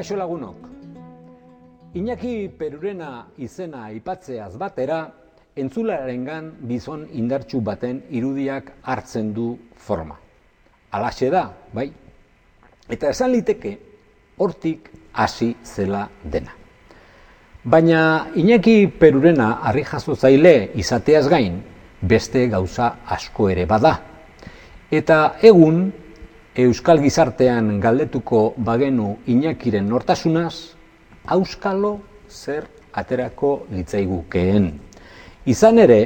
Kaixo lagunok. Iñaki Perurena izena aipatzeaz batera, entzularengan bizon indartsu baten irudiak hartzen du forma. Alaxe da, bai? Eta esan liteke, hortik hasi zela dena. Baina Iñaki Perurena harri jaso zaile izateaz gain, beste gauza asko ere bada. Eta egun, Euskal gizartean galdetuko bagenu Iñakiren nortasunaz, auskalo zer aterako litzaigukeen. Izan ere,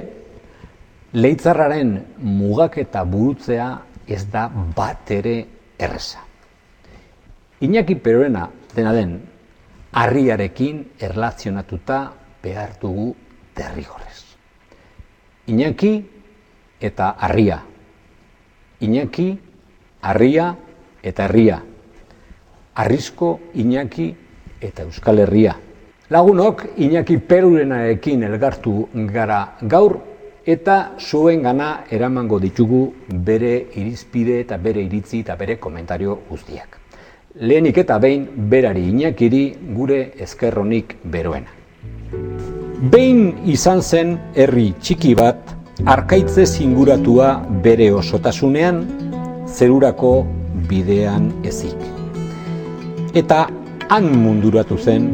leitzarraren mugaketa burutzea ez da bat ere erreza. Iñaki Perurena dena den, harriarekin erlazionatuta behar dugu derrigorez. Iñaki eta harria. Iñaki, harria eta herria. Arrisko Iñaki eta Euskal Herria. Lagunok Iñaki Perurenarekin elgartu gara gaur eta zuen eramango ditugu bere irizpide eta bere iritzi eta bere komentario guztiak. Lehenik eta behin berari Iñakiri gure ezkerronik beroena. Behin izan zen herri txiki bat, arkaitze zinguratua bere osotasunean, zerurako bidean ezik. Eta han munduratu zen,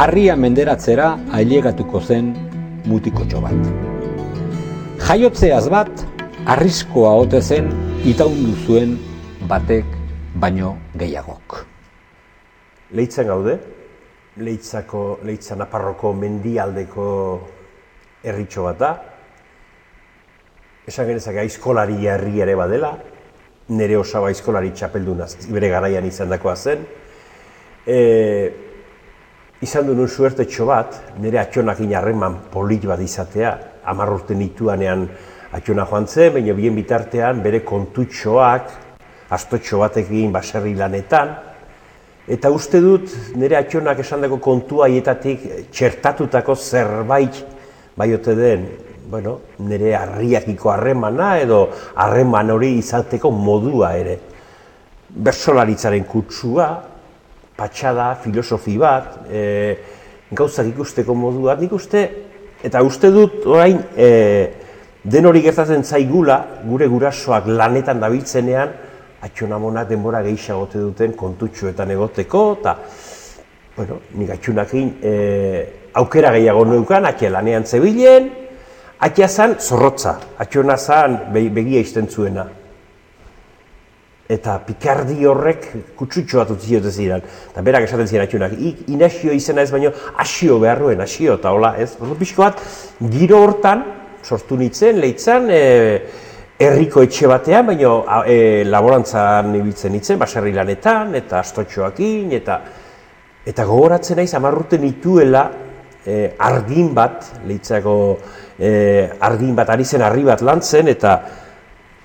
harria menderatzera ailegatuko zen mutikotxo bat. Jaiotzeaz bat, arriskoa ote zen itaundu zuen batek baino gehiagok. Leitzen gaude, leitzako, leitza naparroko mendialdeko herritxo bat da. Esan genezak aizkolari herri ere badela, nire osaba aizkolari txapelduna bere garaian izan dakoa zen. E, izan duen suertetxo bat, nire atxonak inarreman polit bat izatea, hamar urte nituanean atxona joan zen, baina bien bitartean bere kontutxoak, astotxo batekin baserri lanetan, eta uste dut nire atxonak esandako kontua haietatik txertatutako zerbait bai ote den, bueno, nire harriakiko harremana edo harreman hori izateko modua ere. Bersolaritzaren kutsua, patxada, filosofi bat, e, gauzak ikusteko modua, nik uste, eta uste dut orain e, den hori gertatzen zaigula, gure gurasoak lanetan dabiltzenean, atxonamonak denbora gehiagote duten kontutxuetan egoteko, eta, bueno, nik atxunakin e, aukera gehiago neukan, atxe lanean zebilen, Atia zan, zorrotza. Atxona zan, begia izten zuena. Eta pikardi horrek kutsutxo bat utzi jote ziren. Eta berak esaten ziren atxonak, inasio izena ez baino, asio beharruen, asio, eta hola, ez? Ordu pixko bat, giro hortan, sortu nintzen, lehitzan, e, herriko etxe batean, baino e, laborantzan ibiltzen nintzen, baserri lanetan, eta astotxoakin, eta eta gogoratzen naiz, amarruten nituela, e, argin bat, lehitzako, e, argin bat ari zen arri bat lantzen eta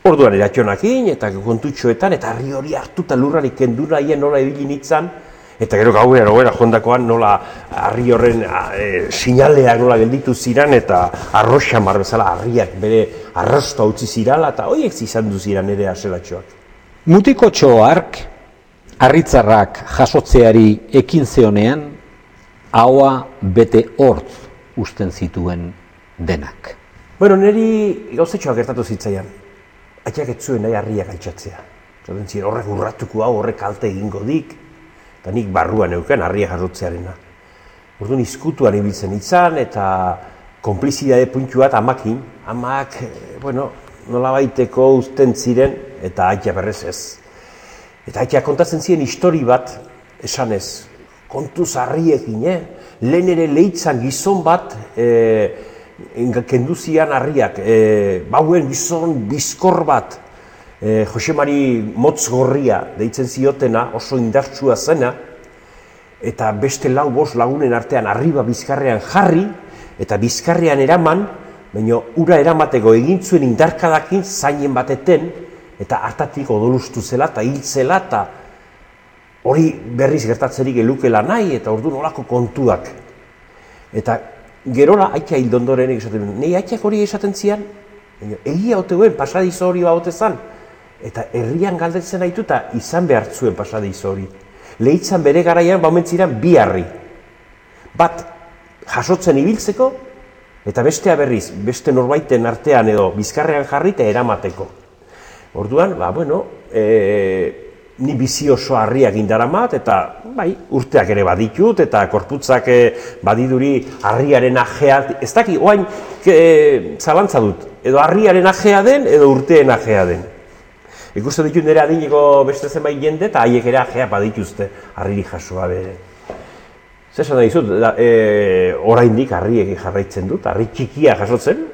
orduan eratxonakin eta kontutxoetan eta harri hori hartuta lurrarik kendu nahien nola ibili nintzen eta gero gauean hogera jondakoan nola harri horren e, sinaleak nola gelditu ziran eta arroxa mar bezala harriak bere arrasto utzi zirala eta horiek izan du ziran ere aselatxoak. Mutiko txoark, harritzarrak jasotzeari ekin zeonean, haua bete hortz usten zituen denak. Bueno, niri gauzetxoa gertatu zitzaian. Aitak ez zuen nahi harriak altxatzea. Zaten ziren horrek urratuko hau horrek kalte egingo dik. Eta nik barruan euken harriak jarrotzearena. Orduan izkutuan ibiltzen itzan eta konplizidade puntu bat amakin. Amak, eh, bueno, nola baiteko usten ziren eta aitak berrez ez. Eta aitak kontatzen ziren histori bat esanez. Kontuz harriekin, eh? Lehen ere lehitzan gizon bat, eh, kenduzian harriak, e, bauen gizon bizkor bat, e, Josemari motz gorria deitzen ziotena, oso indartsua zena, eta beste lau bost lagunen artean arriba bizkarrean jarri, eta bizkarrean eraman, baina ura eramateko egin zuen indarkadakin zainen bateten, eta hartatik odolustu zela eta hil zela, eta hori berriz gertatzerik elukela nahi, eta ordu nolako kontuak. Eta gerora aitea hil dondoren esaten duen, nahi aiteak hori esaten zian, egia ote guen pasadizo hori ba zan, eta herrian galdetzen haitu eta izan behar zuen pasadizo hori. Lehitzan bere garaian baumentziran bi harri. Bat jasotzen ibiltzeko, eta bestea berriz, beste norbaiten artean edo bizkarrean jarri eta eramateko. Orduan, ba, bueno, e, ni bizi oso harriak indaramat, eta bai, urteak ere baditut, eta korputzak e, badiduri harriaren ajea, ez daki, oain, e, zalantza dut, edo harriaren ajea den, edo urteen ajea den. Ikusten ditut nire adineko beste zenbait jende, eta haiek ere ajea badituzte harriri jasoa bere. Zer esan da dizut, e, oraindik harriek jarraitzen dut, harri txikia jasotzen,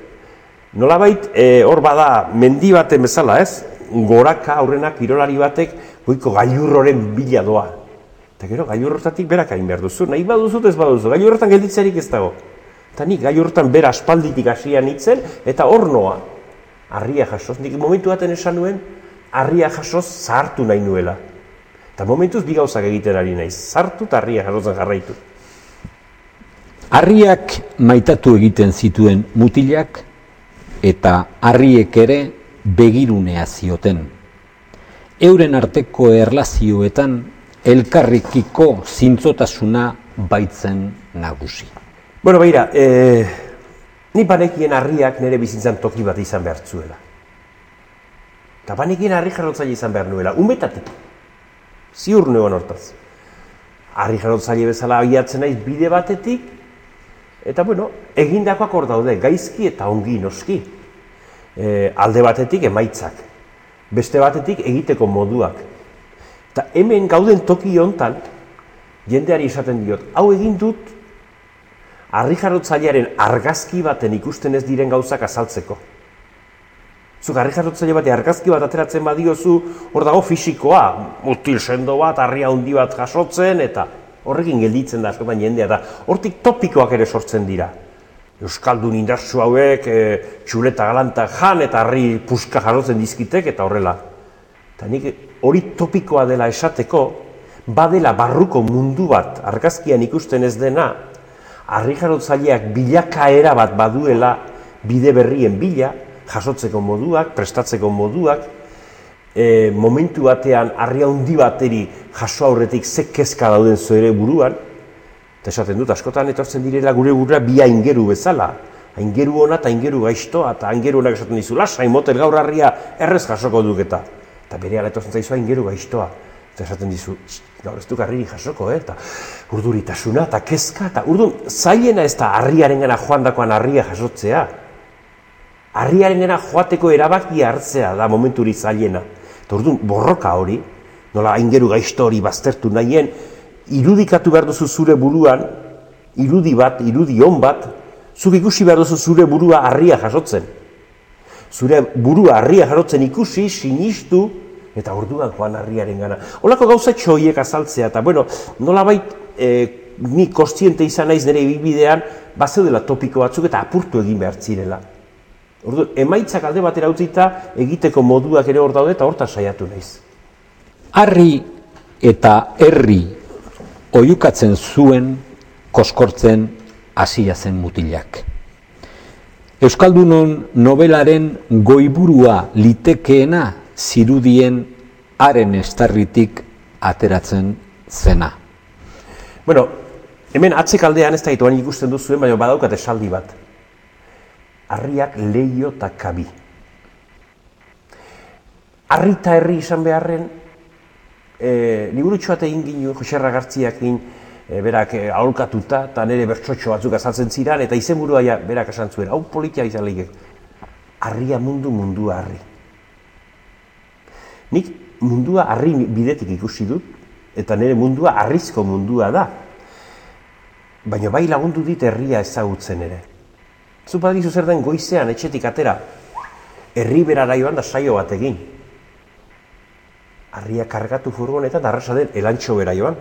Nolabait, e, hor bada, mendi baten bezala, ez? Goraka aurrena kirolari batek goiko gailurroren bila doa. Eta gero gailurrotatik berak hain behar duzu, nahi baduzu ez baduzu, gailurrotan gelditzerik ez dago. Eta nik gailurrotan bera aspalditik hasia nintzen, eta hor noa, harria jasoz. Nik momentu baten esan nuen, harria jasoz zahartu nahi nuela. Eta momentuz bi gauzak egiten ari naiz, zartu eta harria jasotzen jarraitu. Harriak maitatu egiten zituen mutilak, eta harriek ere begirunea zioten. Euren arteko erlazioetan elkarrikiko zintzotasuna baitzen nagusi. Bueno, beira, e, ni banekien harriak nire bizitzan toki bat izan behar zuela. Eta banekien harri jarrotzaile izan behar nuela, umetatik. Ziur nuen hortaz. Harri jarrotzaile bezala abiatzen naiz bide batetik, eta bueno, egindakoak hor daude, gaizki eta ongi noski e, alde batetik emaitzak, beste batetik egiteko moduak. Eta hemen gauden toki hontan, jendeari esaten diot, hau egin dut, harri jarrotzailearen argazki baten ikusten ez diren gauzak azaltzeko. Zuk harri jarrotzaile bat argazki bat ateratzen badiozu, hor dago fisikoa, mutil sendo bat, harria handi bat jasotzen, eta horrekin gelditzen da askotan jendea, eta hortik topikoak ere sortzen dira. Euskaldun indartsu hauek e, txuleta galanta jan eta harri puska jarrotzen dizkitek eta horrela. Eta nik hori topikoa dela esateko, badela barruko mundu bat argazkian ikusten ez dena, harri jarrotzaileak bilakaera bat baduela bide berrien bila, jasotzeko moduak, prestatzeko moduak, e, momentu batean harri handi bateri jaso aurretik ze kezka dauden zoere buruan, Eta esaten dut, askotan etortzen direla gure gurra bi aingeru bezala. Aingeru ona eta aingeru gaiztoa, eta aingeru onak esaten dizu, lasa, motel gaur harria errez jasoko duketa. Eta bere ala etortzen zaizu aingeru gaiztoa. Eta esaten dizu, gaur ez duk harriri jasoko, eh? eta urduritasuna, eta kezka, eta urdun, zailena ez da harriaren gana joan dakoan harria jasotzea. Harriaren gana joateko erabakia hartzea da momenturi zailena. Eta urdun, borroka hori, nola aingeru gaizto hori baztertu nahien, irudikatu behar duzu zure buruan, irudi bat, irudi on bat, zuk ikusi behar duzu zure burua harria jasotzen. Zure burua harria jasotzen ikusi, sinistu, eta orduan joan harriaren gana. Olako gauza txoiek azaltzea, eta bueno, nola bait, e, ni kostiente izan naiz nire ibibidean, dela topiko batzuk eta apurtu egin behar zirela. Ordu, emaitzak alde batera utzita, egiteko moduak ere hor daude eta horta saiatu naiz. Harri eta herri oiukatzen zuen koskortzen hasia zen mutilak. Euskaldunon nobelaren goiburua litekeena zirudien haren estarritik ateratzen zena. Bueno, hemen atzekaldean ez da ituan ikusten duzuen, baina badaukat esaldi bat. Arriak leio eta kabi. Arrita herri izan beharren, e, liburutxo bat egin ginu, Joserra Gartziak egin, e, berak e, aholkatuta, eta nire bertxotxo batzuk azaltzen ziren, eta izenburua ja, berak esan zuen, hau politia izan lehik, harria mundu mundua harri. Nik mundua harri bidetik ikusi dut, eta nire mundua harrizko mundua da. Baina bai lagundu dit herria ezagutzen ere. Zupa dizu zer den goizean, etxetik atera, herri berara joan da saio bat egin harria kargatu furgonetan arrasa den elantxo bera joan.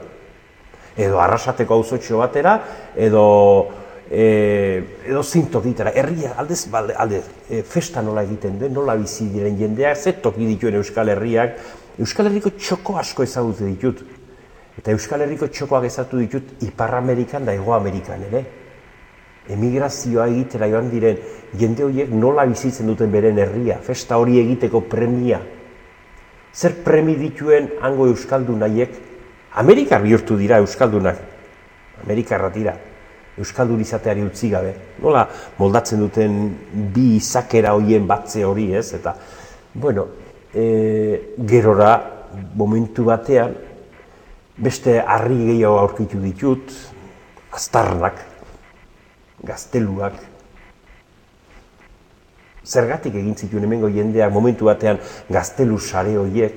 Edo arrasateko auzotxo batera, edo e, edo zintokitara. Herria aldez, balde, alde, e, festa nola egiten den, nola bizi diren jendeak, ze toki dituen Euskal Herriak. Euskal Herriko txoko asko ezagutu ditut. Eta Euskal Herriko txokoak ezatu ditut Ipar Amerikan da Ego Amerikan ere. Emigrazioa egitera joan diren jende horiek nola bizitzen duten beren herria, festa hori egiteko premia, zer premi dituen hango euskaldu nahiek Amerikar bihurtu dira Euskaldunak. Amerikarra dira. Euskaldun izateari utzi gabe. Nola moldatzen duten bi izakera hoien batze hori ez, eta, bueno, e, gerora, momentu batean, beste harri gehiago aurkitu ditut, aztarnak, gazteluak, zergatik egin zituen hemengo jendeak momentu batean gaztelu sare horiek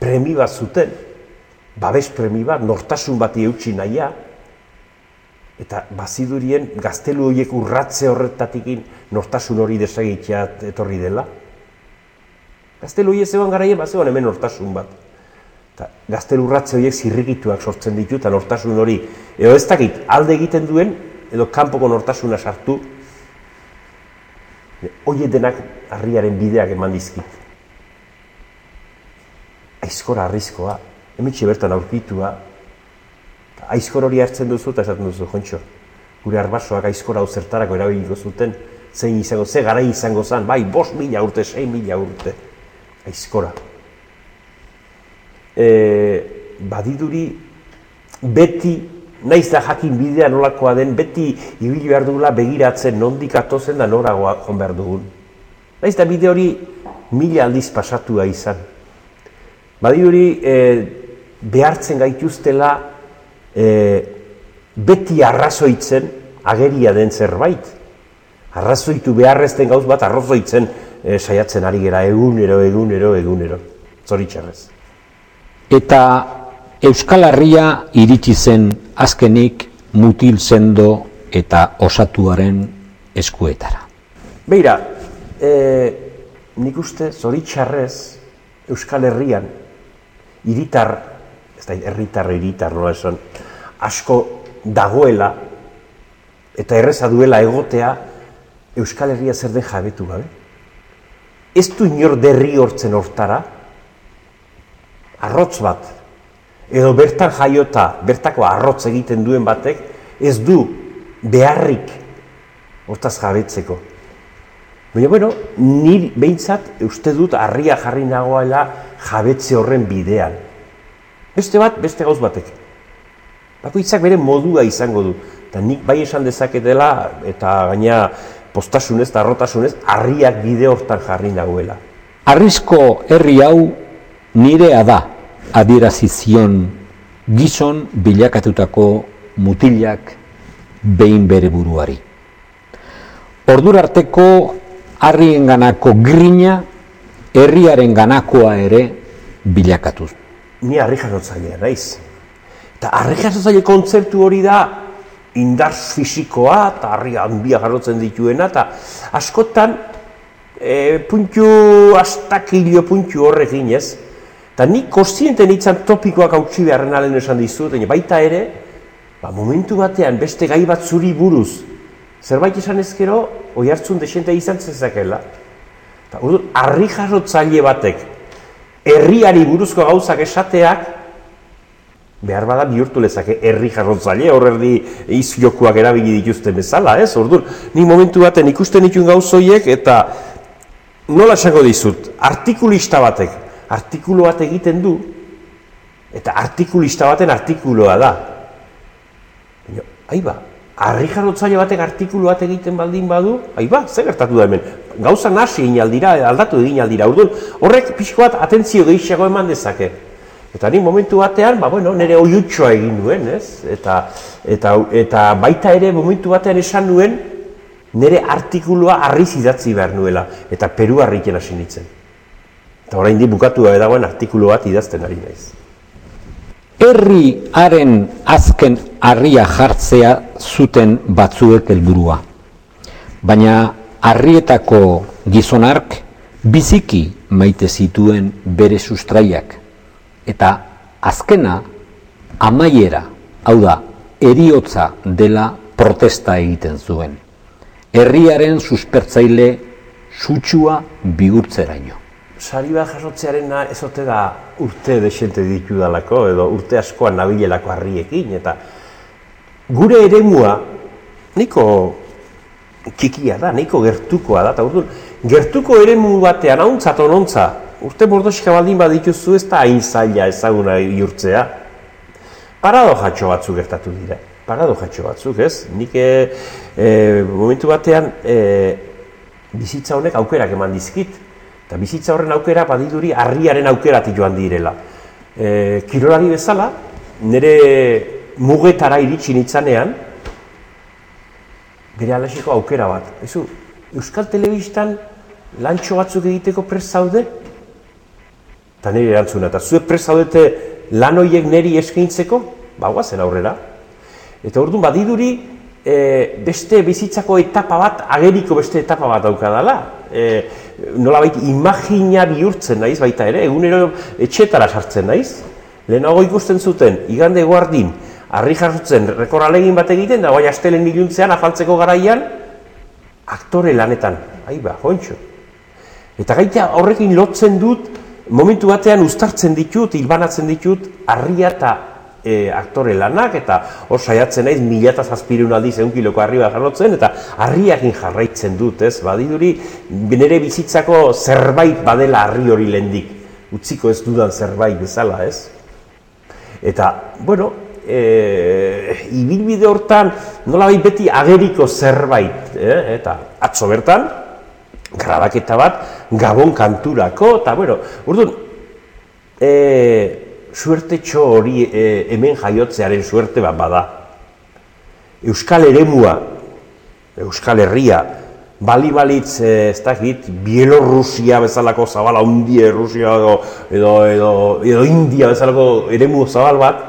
premi bat zuten, babes premi bat, nortasun bati eutxi nahia, eta bazidurien gaztelu horiek urratze horretatikin nortasun hori desagitzea etorri dela. Gaztelu horiek zegoen garaien, bat zegoen hemen nortasun bat. Eta gaztelu urratze horiek zirrigituak sortzen ditu, eta nortasun hori, edo ez dakit, alde egiten duen, edo kanpoko nortasuna sartu, Oie denak harriaren bideak eman dizkit. Aizkora arrizkoa, emitxe bertan aurkitua, aizkor hori hartzen duzu eta esaten duzu, jontxo, gure arbasoak aizkora hau zertarako erabiliko zuten, zein izango, ze gara izango zen, bai, bos mila urte, sei mila urte, aizkora. E, badiduri, beti naiz da jakin bidea nolakoa den, beti ibili behar dugula begiratzen nondik atozen da noragoa joan behar dugun. Naiz da bide hori mila aldiz pasatua izan. Badi hori e, behartzen gaituztela e, beti arrazoitzen ageria den zerbait. Arrazoitu beharrezten gauz bat arrazoitzen e, saiatzen ari gera egunero, egunero, egunero. Zoritxarrez. Eta Euskal Herria iritsi zen azkenik mutil sendo eta osatuaren eskuetara. Beira, e, nik uste zoritxarrez Euskal Herrian iritar, ez da, herritar, iritar, nola esan, asko dagoela eta erreza duela egotea Euskal Herria zer den jabetu gabe. Ez du inor derri hortzen hortara, arrotz bat, edo bertan jaiota, bertako arrotz egiten duen batek, ez du beharrik hortaz jabetzeko. Baina, bueno, nir behintzat uste dut harria jarri nagoela jabetze horren bidean. Beste bat, beste gauz batek. Bakoitzak bere modua izango du. Eta nik bai esan dezaketela, eta gaina postasunez eta arrotasunez, harriak bide hortan jarri nagoela. Arrizko herri hau nirea da, adierazi zion gizon bilakatutako mutilak behin bere buruari. Ordura arteko harrien ganako grina herriaren ganakoa ere bilakatuz. Ni harri jasotzailea naiz. Eta harri jasotzaile kontzeptu hori da indar fisikoa eta harri handia jarotzen dituena eta askotan e, puntu astakilio puntu horrekin ez. Eta nik kostiente nintzen topikoak hautsi beharren alen esan dizut, baita ere, ba, momentu batean beste gai bat zuri buruz, zerbait esan ezkero, oi hartzun desente izan zezakela. Eta urdu, arri jarrotzaile batek, herriari buruzko gauzak esateak, behar bada bihurtu lezake herri jarrotzaile, hor erdi iziokuak erabili dituzten bezala, ez? Orduan, ni momentu baten ikusten ditun gauzoiek eta nola esango dizut, artikulista batek, artikulu bat egiten du, eta artikulista baten artikuloa da. Baina, aiba, harri jarrotzaile batek artikulu bat egiten baldin badu, aiba, zer gertatu da hemen? Gauza nasi egin aldira, aldatu egin aldira. Urdun, horrek pixko bat atentzio gehiago eman dezake. Eta ni momentu batean, ba, bueno, nire oiutxoa egin duen, ez? Eta, eta, eta baita ere momentu batean esan nuen, nire artikulua harriz idatzi behar nuela, eta Peru harriken hasi nintzen. Eta orain di bukatu gabe dagoen artikulu bat idazten ari naiz. Herri haren azken harria jartzea zuten batzuek helburua. Baina harrietako gizonark biziki maite zituen bere sustraiak. Eta azkena amaiera, hau da, eriotza dela protesta egiten zuen. Herriaren suspertzaile sutsua bigurtzeraino sari bat jasotzearen ezote da urte desente ditu dalako, edo urte askoan nabilelako harriekin, eta gure eremua niko kikia da, niko gertukoa da, eta urduan, gertuko eremu batean hauntzat onontza, urte bordosika baldin bat dituzu ez da hain zaila ezaguna jurtzea, parado jatxo batzuk gertatu dira. Parado jatxo batzuk, ez? Nik e, momentu batean e, bizitza honek aukerak eman dizkit. Eta bizitza horren aukera badiduri harriaren aukerati joan direla. E, kirolari bezala, nire mugetara iritsi nitzanean, bere alasiko aukera bat. Ezu, Euskal Telebistan lantxo batzuk egiteko prest zaude? Eta nire erantzuna, eta zuek prest lan horiek niri eskaintzeko? Ba, guazen aurrera. Eta orduan badiduri, e, beste bizitzako etapa bat, ageriko beste etapa bat daukadala. E, nola baita, imagina bihurtzen naiz baita ere, egunero etxetara sartzen naiz. Lehenago ikusten zuten, igande guardin, harri jartzen rekoralegin bat egiten, da bai astelen iluntzean afaltzeko garaian, aktore lanetan, ahi ba, jontxo. Eta gaita horrekin lotzen dut, momentu batean uztartzen ditut, hilbanatzen ditut, harria eta e, aktore lanak, eta hor saiatzen naiz, mila eta zazpirun aldiz egun kiloko harri bat jarrotzen, eta harriakin jarraitzen dut, ez? Badiduri, nire bizitzako zerbait badela harri hori lendik, utziko ez dudan zerbait bezala, ez? Eta, bueno, e, ibilbide hortan nola beti ageriko zerbait, eh? eta atzo bertan, grabaketa bat, gabon kanturako, eta bueno, urduan, e, suerte txo hori e, hemen jaiotzearen suerte bat bada. Euskal eremua, Euskal Herria, bali balitz, ez dakit, Bielorrusia bezalako zabala, Undia, Rusia edo, edo, edo, edo India bezalako eremu zabal bat,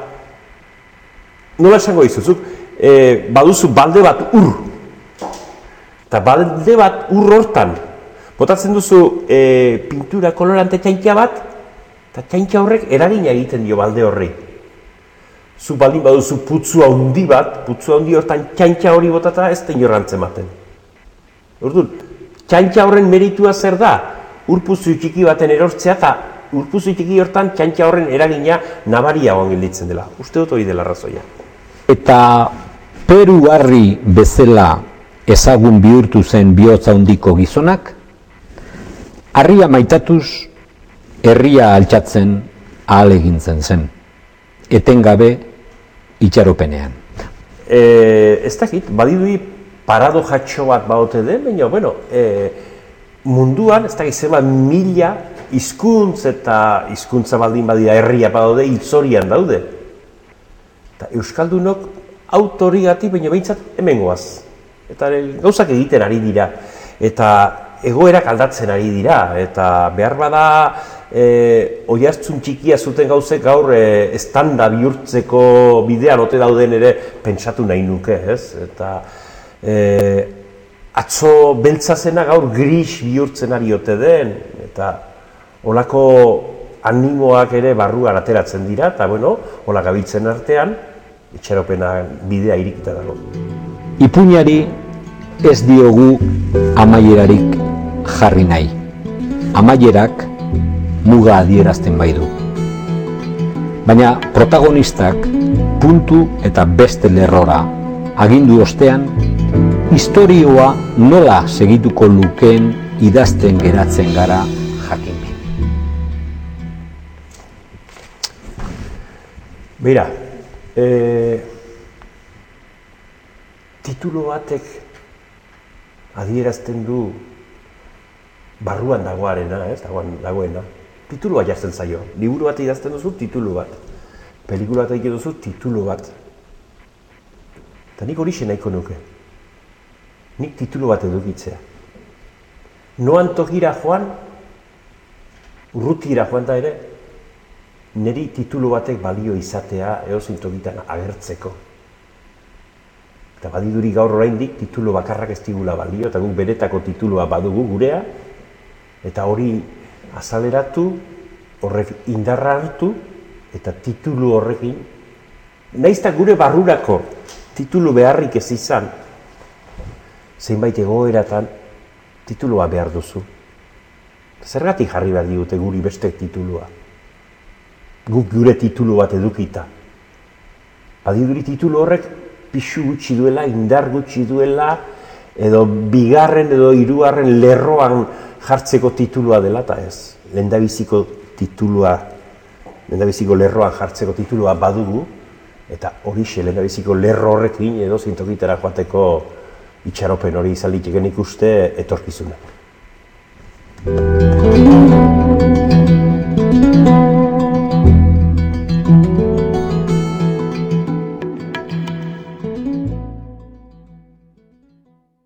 nola esango izuzuk, e, baduzu balde bat ur. Eta balde bat ur hortan, botatzen duzu e, pintura kolorante txaintia bat, eta txaintia horrek eragina egiten dio balde horri. Zu baldin baduzu putzua handi bat, putzua handi hortan txaintia hori botata ez da inorrantzen maten. Orduan, txaintia horren meritua zer da? Urpuzu txiki baten erortzea eta urpuzu txiki hortan txaintia horren eragina nabaria gelditzen dela. Uste dut hori dela razoia eta Peru harri bezala ezagun bihurtu zen bihotza handiko gizonak, harria maitatuz herria altxatzen ahal egintzen zen, etengabe itxaropenean. E, ez dakit, badidui parado jatxo bat baote den, baina, bueno, e, munduan, ez dakit, zema mila hizkuntz eta hizkuntza baldin badira herria badaude, hiltzorian daude. Eta Euskaldunok autorigati baina behintzat hemen goaz. Eta gauzak egiten ari dira. Eta egoerak aldatzen ari dira. Eta behar bada e, oiartzun txikia zuten gauzek gaur e, estanda bihurtzeko bidean ote dauden ere pentsatu nahi nuke. Ez? Eta e, atzo beltza zena gaur gris bihurtzen ari ote den. Eta olako animoak ere barruan ateratzen dira, eta bueno, hola gabiltzen artean, itxaropena bidea irikita dago. Ipuñari ez diogu amaierarik jarri nahi. Amaierak muga adierazten bai du. Baina protagonistak puntu eta beste lerrora agindu ostean, historioa nola segituko lukeen idazten geratzen gara jakin. Beira, e, titulo batek adierazten du barruan dagoarena, ez, dagoen, dagoena. Titulu bat jartzen zaio. Liburu bat idazten duzu, titulu bat. Pelikula bat egiten duzu, titulu bat. Eta nik hori nahiko nuke. Nik titulu bat edukitzea. Noan togira joan, urrutira joan da ere, niri titulu batek balio izatea eozin tokitan agertzeko. Eta badiduri gaur oraindik titulu bakarrak ez digula balio, eta guk beretako titulua badugu gurea, eta hori azaleratu, horrek indarra hartu, eta titulu horrekin, naizta gure barrurako titulu beharrik ez izan, zeinbait egoeratan titulua behar duzu. Zergatik jarri behar digute guri beste titulua guk gure titulu bat edukita. Badiduri titulu horrek pixu gutxi duela, indar gutxi duela, edo bigarren edo hirugarren lerroan jartzeko titulua dela, eta ez, lendabiziko titulua, lendabiziko lerroan jartzeko titulua badugu, Eta hori xelena biziko lerro horrekin edo zintokitara joateko itxaropen hori izan liteken ikuste etorkizuna.